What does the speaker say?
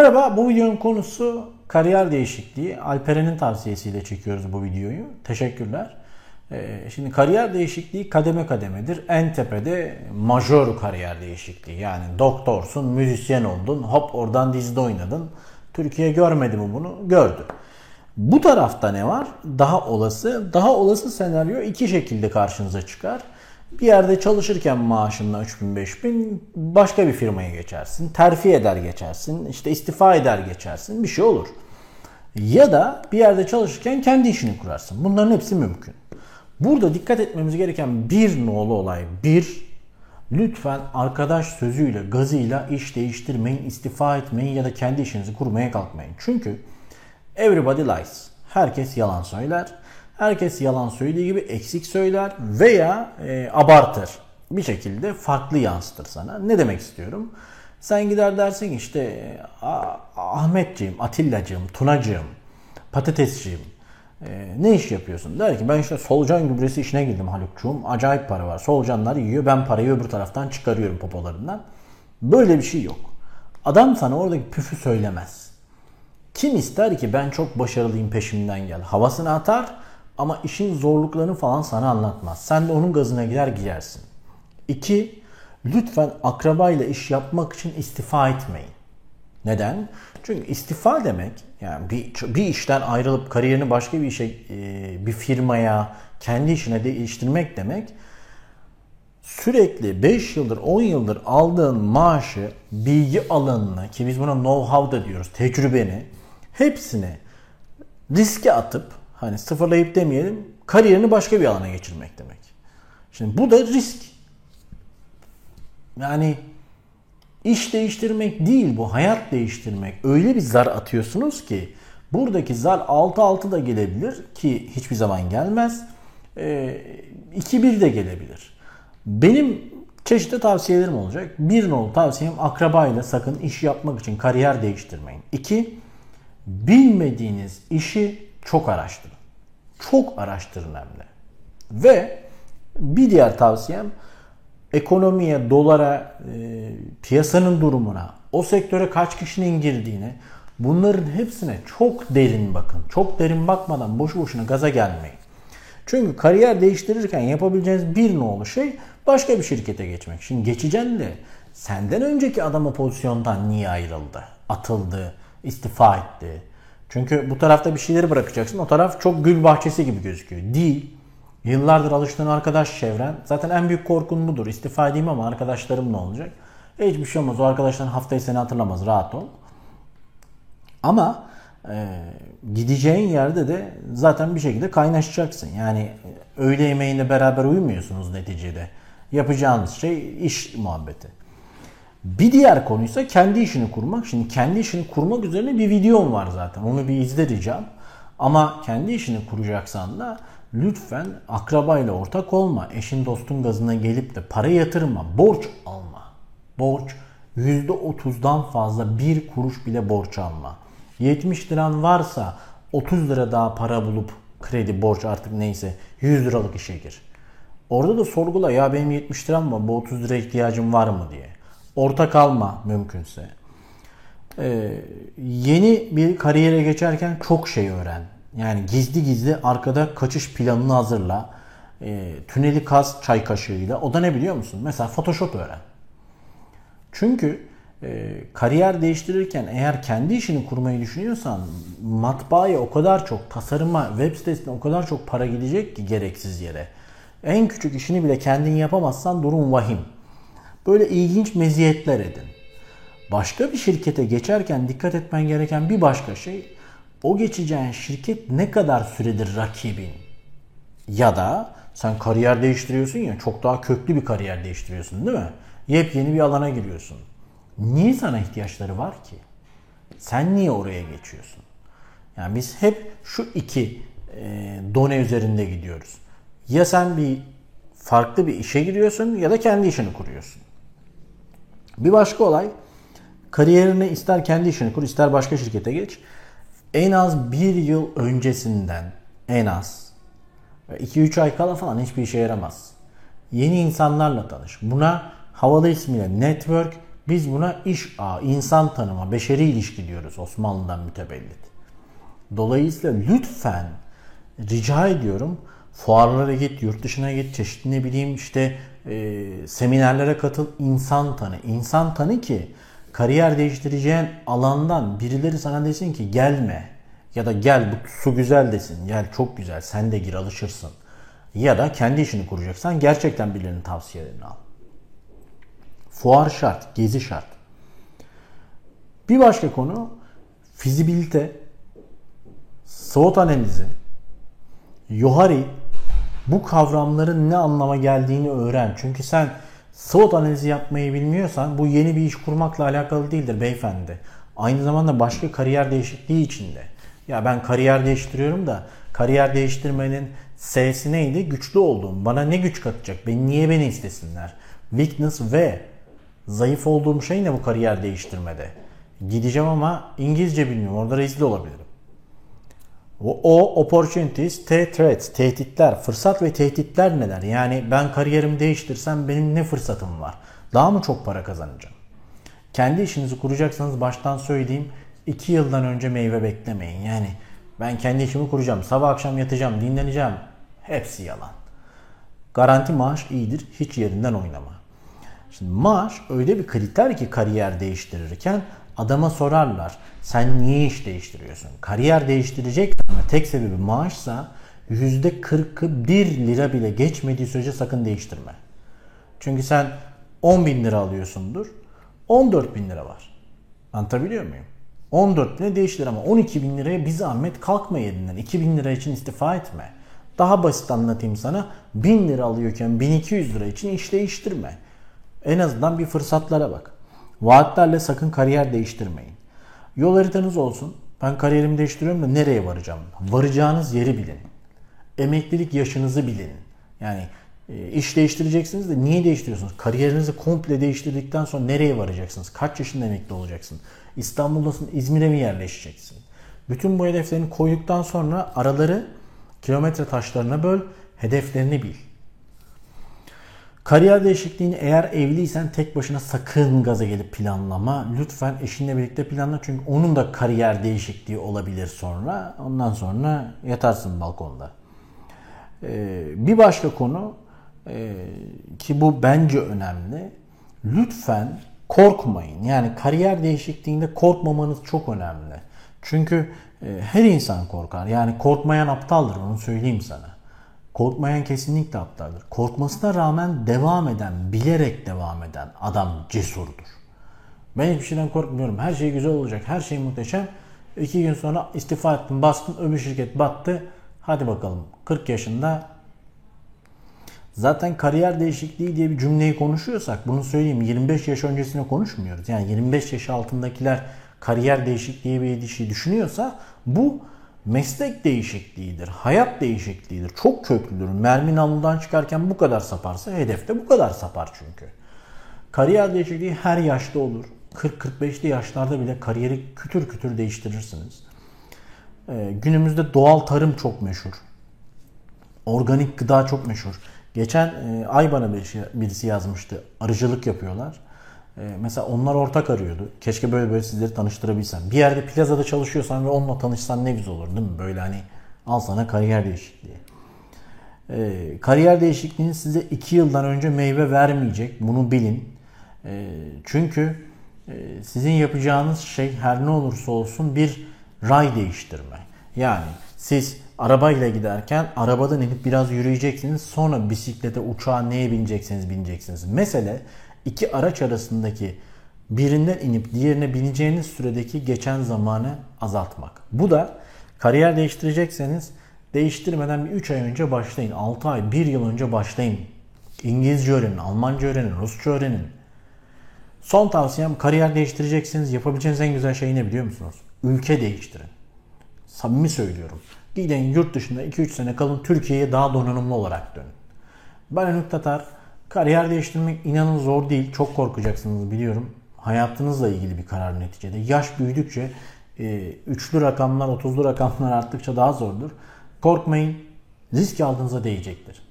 Merhaba, bu videonun konusu kariyer değişikliği. Alperen'in tavsiyesiyle çekiyoruz bu videoyu. Teşekkürler. Ee, şimdi kariyer değişikliği kademe kademedir. En tepede majör kariyer değişikliği. Yani doktorsun, müzisyen oldun, hop oradan dizide oynadın. Türkiye görmedi mi bunu? Gördü. Bu tarafta ne var? Daha olası. Daha olası senaryo iki şekilde karşınıza çıkar. Bir yerde çalışırken maaşınla 3000-5000 başka bir firmaya geçersin. Terfi eder geçersin. işte istifa eder geçersin. Bir şey olur. Ya da bir yerde çalışırken kendi işini kurarsın. Bunların hepsi mümkün. Burada dikkat etmemiz gereken bir nolu olay. Bir, lütfen arkadaş sözüyle, gazıyla iş değiştirmeyin, istifa etmeyin ya da kendi işinizi kurmaya kalkmayın. Çünkü everybody lies. Herkes yalan söyler. Herkes yalan söylediği gibi eksik söyler veya e, abartır. Bir şekilde farklı yansıtır sana. Ne demek istiyorum? Sen gider dersin işte Ahmetciğim, Atillacığım, Tunacığım, patatesciğim e, ne iş yapıyorsun? Der ki ben işte solucan gübresi işine girdim Halukçuğum. Acayip para var. Solucanlar yiyor. Ben parayı öbür taraftan çıkarıyorum popolarından. Böyle bir şey yok. Adam sana oradaki püfü söylemez. Kim ister ki ben çok başarılıyım peşimden gel. Havasını atar ama işin zorluklarını falan sana anlatmaz. Sen de onun gazına gider gidersin. İki, lütfen akrabayla iş yapmak için istifa etmeyin. Neden? Çünkü istifa demek yani bir, bir işten ayrılıp kariyerini başka bir işe, e, bir firmaya, kendi işine değiştirmek demek sürekli 5 yıldır 10 yıldır aldığın maaşı, bilgi alanını ki biz buna know-how da diyoruz, tecrübeni hepsini riske atıp hani sıfırlayıp demeyelim kariyerini başka bir alana geçirmek demek. Şimdi bu da risk. Yani iş değiştirmek değil bu hayat değiştirmek. Öyle bir zar atıyorsunuz ki buradaki zar 6-6 da gelebilir ki hiçbir zaman gelmez. E, 2-1 de gelebilir. Benim çeşitli tavsiyelerim olacak. Bir nol tavsiyem akrabayla sakın iş yapmak için kariyer değiştirmeyin. İki, bilmediğiniz işi çok araştırın. Çok araştırın hem de. Ve bir diğer tavsiyem ekonomiye, dolara, e, piyasanın durumuna, o sektöre kaç kişinin girdiğine bunların hepsine çok derin bakın. Çok derin bakmadan boşu boşuna gaza gelmeyin. Çünkü kariyer değiştirirken yapabileceğiniz bir nolu şey başka bir şirkete geçmek. Şimdi geçeceksin de senden önceki adam o pozisyondan niye ayrıldı, atıldı, istifa etti, çünkü bu tarafta bir şeyleri bırakacaksın. O taraf çok gül bahçesi gibi gözüküyor. Değil. Yıllardır alıştığın arkadaş çevren. Zaten en büyük korkun budur. İstifa edeyim ama arkadaşlarım ne olacak? E hiçbir şey olmaz. O arkadaşların haftayı seni hatırlamaz. Rahat ol. Ama e, gideceğin yerde de zaten bir şekilde kaynaşacaksın. Yani e, öğle yemeğinde beraber uyumuyorsunuz neticede. Yapacağınız şey iş muhabbeti. Bir diğer konuysa kendi işini kurmak. Şimdi kendi işini kurmak üzerine bir videom var zaten. Onu bir izle diyeceğim. Ama kendi işini kuracaksan da lütfen akrabayla ortak olma. Eşin dostun gazına gelip de para yatırma. Borç alma. Borç %30'dan fazla bir kuruş bile borç alma. 70 liran varsa 30 lira daha para bulup kredi borç artık neyse 100 liralık işe gir. Orada da sorgula ya benim 70 liram var bu 30 lira ihtiyacım var mı diye ortak alma mümkünse. Ee, yeni bir kariyere geçerken çok şey öğren. Yani gizli gizli arkada kaçış planını hazırla. Ee, tüneli kaz çay kaşığıyla. O da ne biliyor musun? Mesela Photoshop öğren. Çünkü e, kariyer değiştirirken eğer kendi işini kurmayı düşünüyorsan matbaaya o kadar çok, tasarıma, web sitesine o kadar çok para gidecek ki gereksiz yere. En küçük işini bile kendin yapamazsan durum vahim. Böyle ilginç meziyetler edin. Başka bir şirkete geçerken dikkat etmen gereken bir başka şey o geçeceğin şirket ne kadar süredir rakibin? Ya da sen kariyer değiştiriyorsun ya çok daha köklü bir kariyer değiştiriyorsun değil mi? Yepyeni bir alana giriyorsun. Niye sana ihtiyaçları var ki? Sen niye oraya geçiyorsun? Yani biz hep şu iki e, done üzerinde gidiyoruz. Ya sen bir farklı bir işe giriyorsun ya da kendi işini kuruyorsun. Bir başka olay kariyerini ister kendi işini kur ister başka şirkete geç. En az bir yıl öncesinden en az 2-3 ay kala falan hiçbir işe yaramaz. Yeni insanlarla tanış. Buna havalı ismiyle network Biz buna iş ağı, insan tanıma, beşeri ilişki diyoruz Osmanlı'dan mütevellit. Dolayısıyla lütfen rica ediyorum fuarlara git, yurt dışına git, çeşitli ne bileyim işte e, seminerlere katıl, insan tanı. İnsan tanı ki kariyer değiştireceğin alandan birileri sana desin ki gelme ya da gel bu su güzel desin. Gel çok güzel sen de gir alışırsın. Ya da kendi işini kuracaksan gerçekten birilerinin tavsiyelerini al. Fuar şart, gezi şart. Bir başka konu fizibilite, SWOT analizi, Yohari bu kavramların ne anlama geldiğini öğren. Çünkü sen SWOT analizi yapmayı bilmiyorsan bu yeni bir iş kurmakla alakalı değildir beyefendi. Aynı zamanda başka kariyer değişikliği içinde. Ya ben kariyer değiştiriyorum da kariyer değiştirmenin S'si neydi? Güçlü olduğum. Bana ne güç katacak? Beni niye beni istesinler? Weakness ve zayıf olduğum şey ne bu kariyer değiştirmede? Gideceğim ama İngilizce bilmiyorum. Orada rezil olabilirim. O, opportunities, threats, tehditler, fırsat ve tehditler neler? Yani ben kariyerimi değiştirsem benim ne fırsatım var? Daha mı çok para kazanacağım? Kendi işinizi kuracaksanız baştan söyleyeyim 2 yıldan önce meyve beklemeyin. Yani ben kendi işimi kuracağım. Sabah akşam yatacağım, dinleneceğim. Hepsi yalan. Garanti maaş iyidir. Hiç yerinden oynama. Şimdi maaş öyle bir kriter ki kariyer değiştirirken adama sorarlar. Sen niye iş değiştiriyorsun? Kariyer değiştirecek ama tek sebebi maaşsa %40'ı 1 lira bile geçmediği sürece sakın değiştirme. Çünkü sen 10 bin lira alıyorsundur. 14 bin lira var. Anlatabiliyor muyum? 14 bine değiştir ama 12 bin liraya bir zahmet kalkma yerinden. 2 bin lira için istifa etme. Daha basit anlatayım sana. 1000 lira alıyorken 1200 lira için iş değiştirme. En azından bir fırsatlara bak. Vaatlerle sakın kariyer değiştirmeyin. Yol haritanız olsun. Ben kariyerimi değiştiriyorum da nereye varacağım? Varacağınız yeri bilin. Emeklilik yaşınızı bilin. Yani e, iş değiştireceksiniz de niye değiştiriyorsunuz? Kariyerinizi komple değiştirdikten sonra nereye varacaksınız? Kaç yaşında emekli olacaksın? İstanbul'dasın, İzmir'e mi yerleşeceksin? Bütün bu hedeflerini koyduktan sonra araları kilometre taşlarına böl, hedeflerini bil. Kariyer değişikliğini eğer evliysen tek başına sakın gaza gelip planlama. Lütfen eşinle birlikte planla çünkü onun da kariyer değişikliği olabilir sonra. Ondan sonra yatarsın balkonda. Ee, bir başka konu e, ki bu bence önemli. Lütfen korkmayın. Yani kariyer değişikliğinde korkmamanız çok önemli. Çünkü e, her insan korkar. Yani korkmayan aptaldır onu söyleyeyim sana. Korkmayan kesinlikle aptaldır. Korkmasına rağmen devam eden, bilerek devam eden adam cesurdur. Ben hiçbir şeyden korkmuyorum. Her şey güzel olacak. Her şey muhteşem. İki gün sonra istifa ettim, bastım. Öbür şirket battı. Hadi bakalım. 40 yaşında Zaten kariyer değişikliği diye bir cümleyi konuşuyorsak bunu söyleyeyim 25 yaş öncesine konuşmuyoruz. Yani 25 yaş altındakiler kariyer değişikliği bir şey düşünüyorsa bu meslek değişikliğidir, hayat değişikliğidir. Çok köklüdür. Mermi namludan çıkarken bu kadar saparsa hedefte bu kadar sapar çünkü. Kariyer değişikliği her yaşta olur. 40-45'li yaşlarda bile kariyeri kütür kütür değiştirirsiniz. Ee, günümüzde doğal tarım çok meşhur. Organik gıda çok meşhur. Geçen e, ay bana birisi, birisi yazmıştı. Arıcılık yapıyorlar. E, mesela onlar ortak arıyordu. Keşke böyle böyle sizleri tanıştırabilsem. Bir yerde plazada çalışıyorsan ve onunla tanışsan ne güzel olur değil mi? Böyle hani al sana kariyer değişikliği. E, kariyer değişikliğinin size 2 yıldan önce meyve vermeyecek. Bunu bilin. E, çünkü e, sizin yapacağınız şey her ne olursa olsun bir ray değiştirme. Yani siz arabayla giderken arabadan inip biraz yürüyeceksiniz. Sonra bisiklete, uçağa neye bineceksiniz bineceksiniz. Mesele iki araç arasındaki birinden inip diğerine bineceğiniz süredeki geçen zamanı azaltmak. Bu da kariyer değiştirecekseniz değiştirmeden bir 3 ay önce başlayın. 6 ay, 1 yıl önce başlayın. İngilizce öğrenin, Almanca öğrenin, Rusça öğrenin. Son tavsiyem kariyer değiştireceksiniz. Yapabileceğiniz en güzel şey ne biliyor musunuz? Ülke değiştirin. Samimi söylüyorum. Gidin yurt dışında 2-3 sene kalın Türkiye'ye daha donanımlı olarak dönün. Ben Önük Tatar. Kariyer değiştirmek inanın zor değil. Çok korkacaksınız biliyorum. Hayatınızla ilgili bir karar neticede. Yaş büyüdükçe e, üçlü rakamlar, otuzlu rakamlar arttıkça daha zordur. Korkmayın. Risk aldığınıza değecektir.